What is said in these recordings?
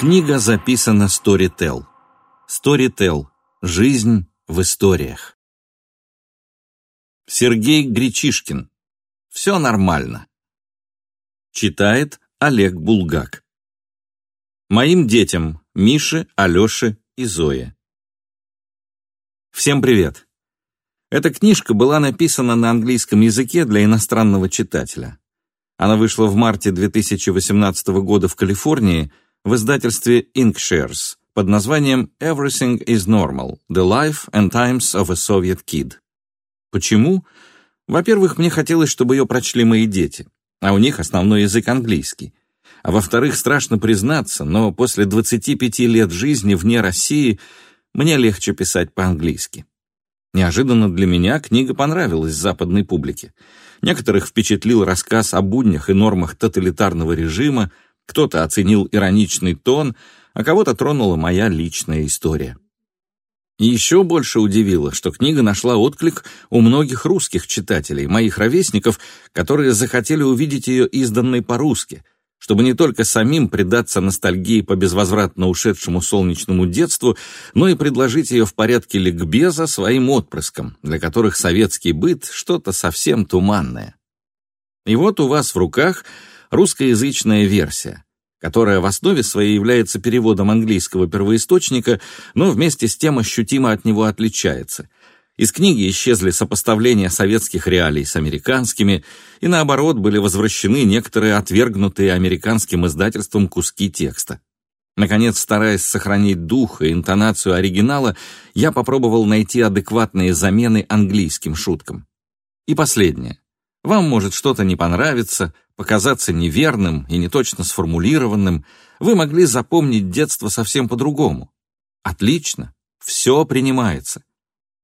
Книга записана Storytel. Storytel. Жизнь в историях. Сергей Гречишкин. Все нормально. Читает Олег Булгак. Моим детям Мише, Алёше и Зое. Всем привет. Эта книжка была написана на английском языке для иностранного читателя. Она вышла в марте 2018 года в Калифорнии – в издательстве Inkshares под названием «Everything is Normal. The Life and Times of a Soviet Kid». Почему? Во-первых, мне хотелось, чтобы ее прочли мои дети, а у них основной язык английский. А во-вторых, страшно признаться, но после 25 лет жизни вне России мне легче писать по-английски. Неожиданно для меня книга понравилась западной публике. Некоторых впечатлил рассказ о буднях и нормах тоталитарного режима, кто-то оценил ироничный тон, а кого-то тронула моя личная история. Еще больше удивило, что книга нашла отклик у многих русских читателей, моих ровесников, которые захотели увидеть ее изданной по-русски, чтобы не только самим предаться ностальгии по безвозвратно ушедшему солнечному детству, но и предложить ее в порядке ликбеза своим отпрыскам, для которых советский быт — что-то совсем туманное. И вот у вас в руках — русскоязычная версия, которая в основе своей является переводом английского первоисточника, но вместе с тем ощутимо от него отличается. Из книги исчезли сопоставления советских реалий с американскими, и наоборот были возвращены некоторые отвергнутые американским издательством куски текста. Наконец, стараясь сохранить дух и интонацию оригинала, я попробовал найти адекватные замены английским шуткам. И последнее. Вам может что-то не понравиться, показаться неверным и неточно сформулированным, вы могли запомнить детство совсем по-другому. Отлично, все принимается.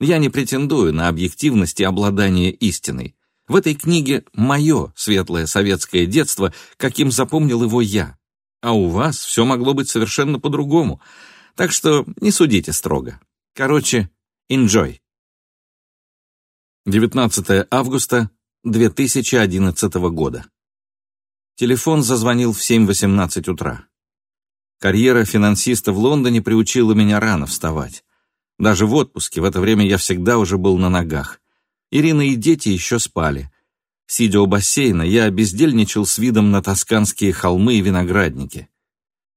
Я не претендую на объективность и обладание истиной. В этой книге мое светлое советское детство, каким запомнил его я. А у вас все могло быть совершенно по-другому. Так что не судите строго. Короче, enjoy. 19 августа 2011 года. Телефон зазвонил в 7.18 утра. Карьера финансиста в Лондоне приучила меня рано вставать. Даже в отпуске в это время я всегда уже был на ногах. Ирина и дети еще спали. Сидя у бассейна, я бездельничал с видом на тосканские холмы и виноградники.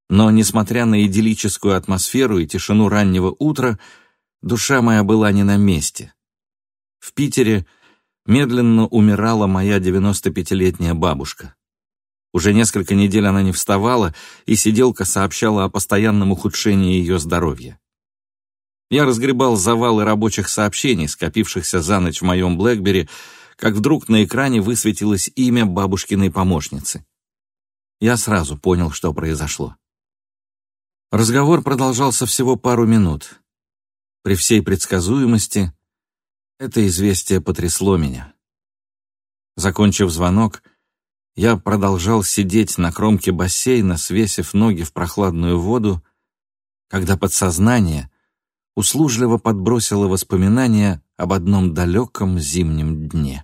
Но, несмотря на идиллическую атмосферу и тишину раннего утра, душа моя была не на месте. В Питере медленно умирала моя 95-летняя бабушка. Уже несколько недель она не вставала, и сиделка сообщала о постоянном ухудшении ее здоровья. Я разгребал завалы рабочих сообщений, скопившихся за ночь в моем Блэкбери, как вдруг на экране высветилось имя бабушкиной помощницы. Я сразу понял, что произошло. Разговор продолжался всего пару минут. При всей предсказуемости это известие потрясло меня. Закончив звонок, я продолжал сидеть на кромке бассейна, свесив ноги в прохладную воду, когда подсознание услужливо подбросило воспоминания об одном далеком зимнем дне.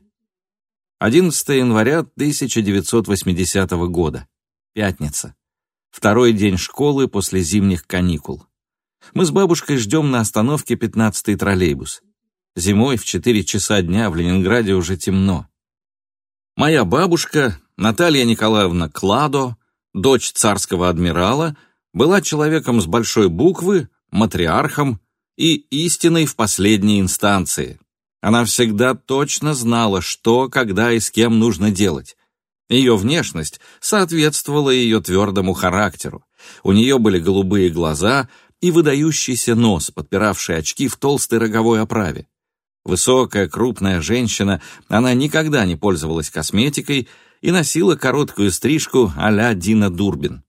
11 января 1980 года. Пятница. Второй день школы после зимних каникул. Мы с бабушкой ждем на остановке 15-й троллейбус. Зимой в 4 часа дня в Ленинграде уже темно. Моя бабушка, Наталья Николаевна Кладо, дочь царского адмирала, была человеком с большой буквы, матриархом и истиной в последней инстанции. Она всегда точно знала, что, когда и с кем нужно делать. Ее внешность соответствовала ее твердому характеру. У нее были голубые глаза и выдающийся нос, подпиравший очки в толстой роговой оправе. Высокая, крупная женщина, она никогда не пользовалась косметикой и носила короткую стрижку а-ля Дина Дурбин.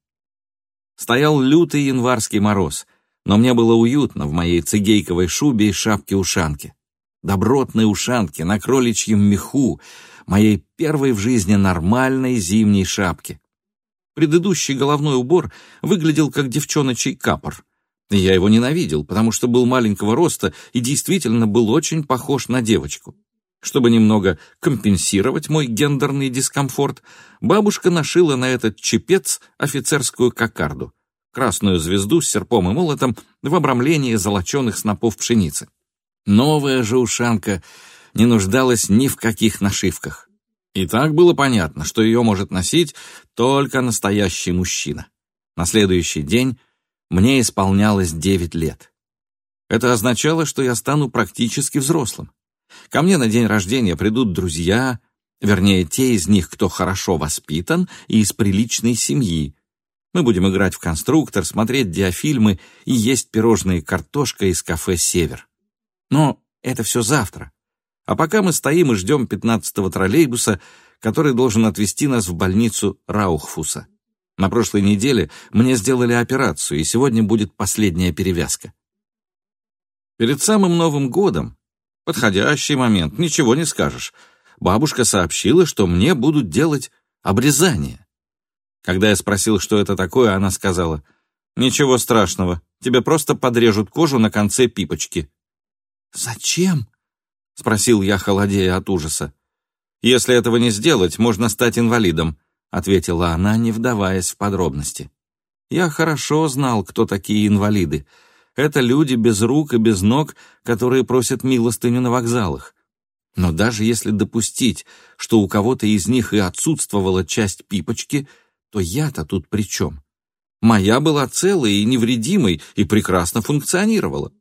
Стоял лютый январский мороз, но мне было уютно в моей цигейковой шубе и шапке-ушанке. Добротной ушанке на кроличьем меху, моей первой в жизни нормальной зимней шапке. Предыдущий головной убор выглядел как девчоночий капор — я его ненавидел, потому что был маленького роста и действительно был очень похож на девочку. Чтобы немного компенсировать мой гендерный дискомфорт, бабушка нашила на этот чепец офицерскую кокарду. красную звезду с серпом и молотом в обрамлении золоченых снопов пшеницы. Новая же ушанка не нуждалась ни в каких нашивках. И так было понятно, что ее может носить только настоящий мужчина. На следующий день мне исполнялось 9 лет. Это означало, что я стану практически взрослым. Ко мне на день рождения придут друзья, вернее, те из них, кто хорошо воспитан и из приличной семьи. Мы будем играть в конструктор, смотреть диафильмы и есть пирожные картошка из кафе «Север». Но это все завтра. А пока мы стоим и ждем пятнадцатого троллейбуса, который должен отвезти нас в больницу Раухфуса. На прошлой неделе мне сделали операцию, и сегодня будет последняя перевязка. Перед самым Новым годом, подходящий момент, ничего не скажешь, бабушка сообщила, что мне будут делать обрезание. Когда я спросил, что это такое, она сказала, «Ничего страшного, тебе просто подрежут кожу на конце пипочки». «Зачем?» — спросил я, холодея от ужаса. «Если этого не сделать, можно стать инвалидом», — ответила она, не вдаваясь в подробности. Я хорошо знал, кто такие инвалиды. Это люди без рук и без ног, которые просят милостыню на вокзалах. Но даже если допустить, что у кого-то из них и отсутствовала часть пипочки, то я-то тут при чем? Моя была целой и невредимой и прекрасно функционировала.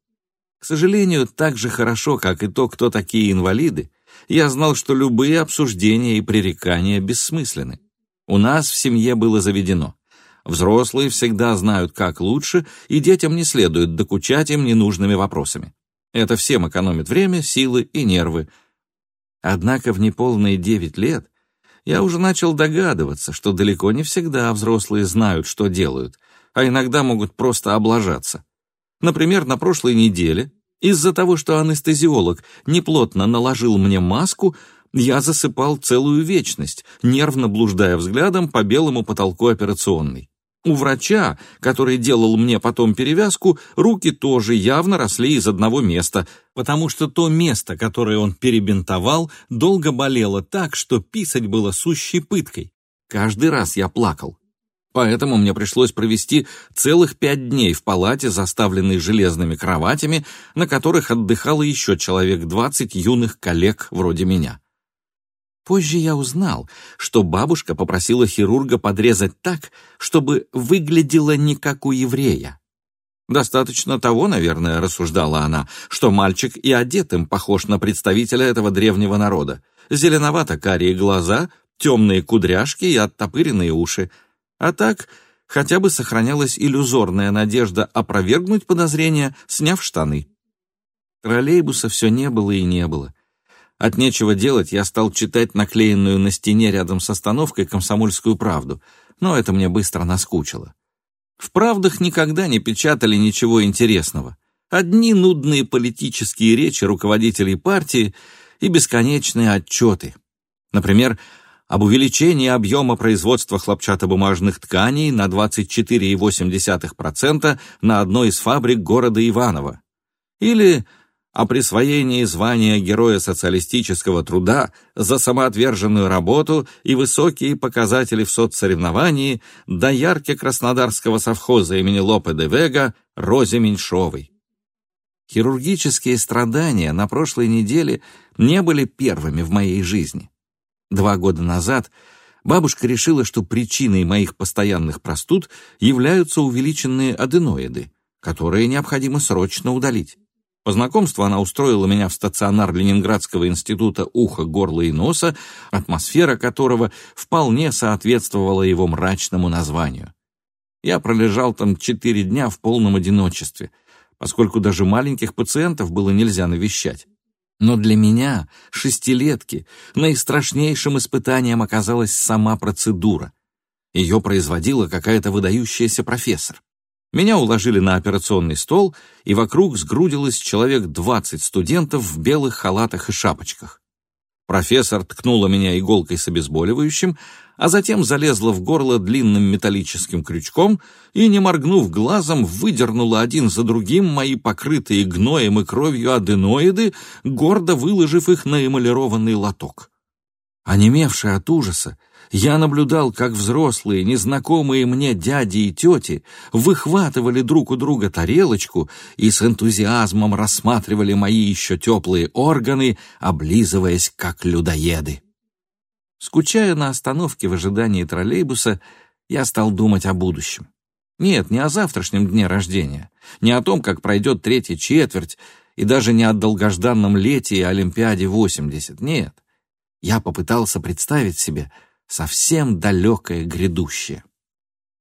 К сожалению, так же хорошо, как и то, кто такие инвалиды, я знал, что любые обсуждения и пререкания бессмысленны. У нас в семье было заведено. Взрослые всегда знают, как лучше, и детям не следует докучать им ненужными вопросами. Это всем экономит время, силы и нервы. Однако в неполные девять лет я уже начал догадываться, что далеко не всегда взрослые знают, что делают, а иногда могут просто облажаться. Например, на прошлой неделе, из-за того, что анестезиолог неплотно наложил мне маску, я засыпал целую вечность, нервно блуждая взглядом по белому потолку операционной. У врача, который делал мне потом перевязку, руки тоже явно росли из одного места, потому что то место, которое он перебинтовал, долго болело так, что писать было сущей пыткой. Каждый раз я плакал. Поэтому мне пришлось провести целых пять дней в палате, заставленной железными кроватями, на которых отдыхало еще человек двадцать юных коллег вроде меня. Позже я узнал, что бабушка попросила хирурга подрезать так, чтобы выглядело не как у еврея. Достаточно того, наверное, рассуждала она, что мальчик и одетым похож на представителя этого древнего народа. Зеленовато-карие глаза, темные кудряшки и оттопыренные уши — а так хотя бы сохранялась иллюзорная надежда опровергнуть подозрения, сняв штаны. Троллейбуса все не было и не было. От нечего делать я стал читать наклеенную на стене рядом с остановкой «Комсомольскую правду», но это мне быстро наскучило. В «Правдах» никогда не печатали ничего интересного. Одни нудные политические речи руководителей партии и бесконечные отчеты. Например, об увеличении объема производства хлопчатобумажных тканей на 24,8% на одной из фабрик города Иваново. Или о присвоении звания Героя социалистического труда за самоотверженную работу и высокие показатели в соцсоревновании доярки Краснодарского совхоза имени Лопе де Вега Розе Меньшовой. Хирургические страдания на прошлой неделе не были первыми в моей жизни. Два года назад бабушка решила, что причиной моих постоянных простуд являются увеличенные аденоиды, которые необходимо срочно удалить. По знакомству она устроила меня в стационар Ленинградского института уха, горла и носа, атмосфера которого вполне соответствовала его мрачному названию. Я пролежал там четыре дня в полном одиночестве, поскольку даже маленьких пациентов было нельзя навещать. Но для меня, шестилетки, наистрашнейшим испытанием оказалась сама процедура. Ее производила какая-то выдающаяся профессор. Меня уложили на операционный стол, и вокруг сгрудилось человек двадцать студентов в белых халатах и шапочках. Профессор ткнула меня иголкой с обезболивающим, а затем залезла в горло длинным металлическим крючком и, не моргнув глазом, выдернула один за другим мои покрытые гноем и кровью аденоиды, гордо выложив их на эмалированный лоток. Онемевший от ужаса, Я наблюдал, как взрослые, незнакомые мне дяди и тети выхватывали друг у друга тарелочку и с энтузиазмом рассматривали мои еще теплые органы, облизываясь как людоеды. Скучая на остановке в ожидании троллейбуса, я стал думать о будущем. Нет, не о завтрашнем дне рождения, не о том, как пройдет третья четверть, и даже не о долгожданном лете и Олимпиаде 80. Нет. Я попытался представить себе совсем далекое грядущее.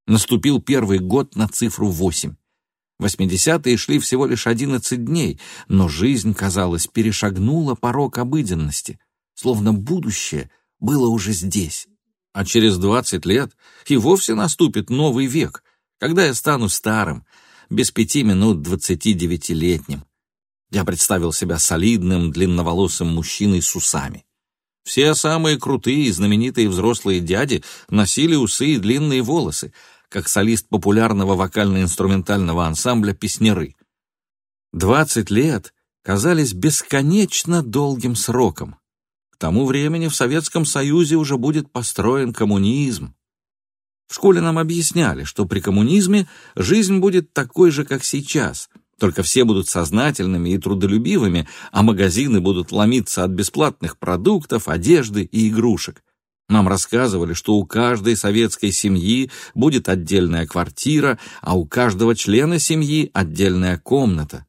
Наступил первый год на цифру 8. Восьмидесятые шли всего лишь 11 дней, но жизнь, казалось, перешагнула порог обыденности, словно будущее было уже здесь. А через 20 лет и вовсе наступит новый век, когда я стану старым, без пяти минут двадцатидевятилетним. Я представил себя солидным, длинноволосым мужчиной с усами. Все самые крутые и знаменитые взрослые дяди носили усы и длинные волосы, как солист популярного вокально-инструментального ансамбля «Песняры». Двадцать лет казались бесконечно долгим сроком. К тому времени в Советском Союзе уже будет построен коммунизм. В школе нам объясняли, что при коммунизме жизнь будет такой же, как сейчас — только все будут сознательными и трудолюбивыми, а магазины будут ломиться от бесплатных продуктов, одежды и игрушек. Нам рассказывали, что у каждой советской семьи будет отдельная квартира, а у каждого члена семьи отдельная комната.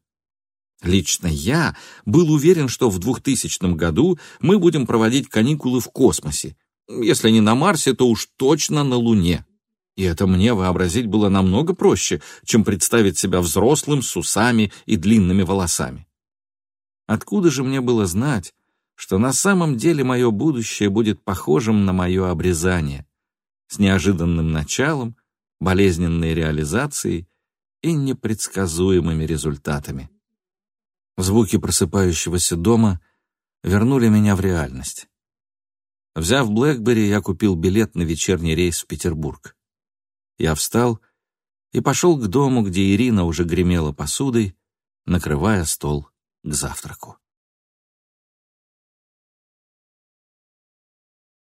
Лично я был уверен, что в 2000 году мы будем проводить каникулы в космосе. Если не на Марсе, то уж точно на Луне. И это мне вообразить было намного проще, чем представить себя взрослым с усами и длинными волосами. Откуда же мне было знать, что на самом деле мое будущее будет похожим на мое обрезание, с неожиданным началом, болезненной реализацией и непредсказуемыми результатами. Звуки просыпающегося дома вернули меня в реальность. Взяв Блэкбери, я купил билет на вечерний рейс в Петербург. Я встал и пошел к дому, где Ирина уже гремела посудой, накрывая стол к завтраку.